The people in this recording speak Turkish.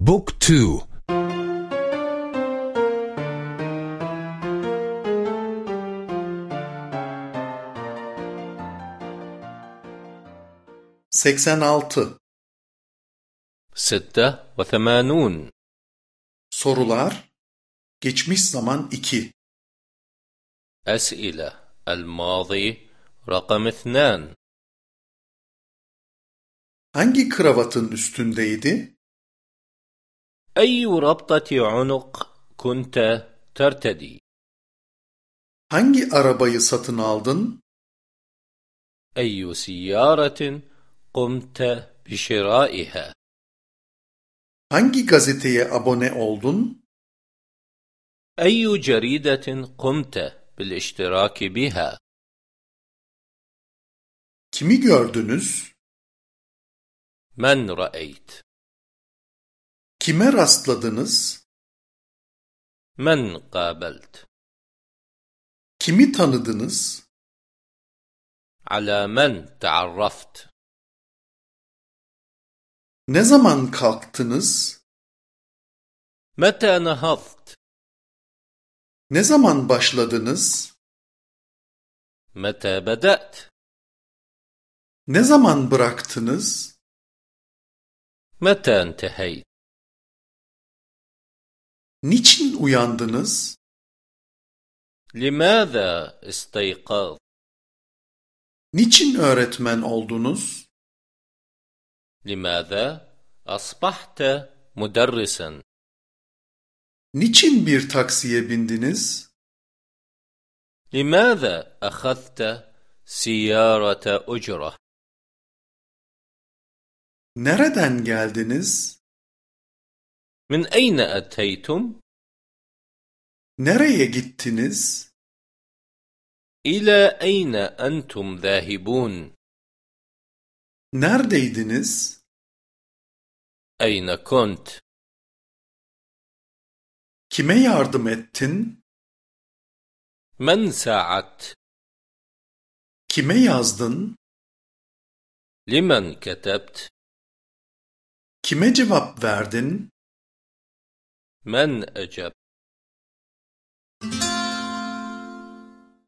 Book 2 86 86 Sorular Geçmiş zaman 2 Es'ile El-Mazi Rakam 2 Hangi kravatın üstündeydi? أي ربطة عنق كنت ترتدي؟ Hangi arabayı satın aldın? أي سيارة قمت بشرائها؟ Hangi gazeteye abone oldun? أي جريدة قمت بالاشتراك بها؟ Kimi gördünüz? من رأيت؟ Kime rastladınız? Men qabelt. Kimi tanıdınız? Ala men taarraft. Ne zaman kalktınız? Meta nahaft. Ne zaman başladınız? Meta bedat. Ne zaman bıraktınız? Meta intehayt. Niçin uyandınız? لماذا استيقظت؟ Niçin öğretmen oldunuz? لماذا أصبحت مدرسا؟ Niçin bir taksiye bindiniz? لماذا أخذت سيارة أجرة؟ Nereden geldiniz? من أين أتيتم؟ Nereye gittiniz? إلى أين أنتم ذاهبون؟ Neredeydiniz? أين كنت؟ Kime yardım ettin? من ساعدت؟ Kime yazdın? لمن كتبت؟ Kime cevap verdin? من أجب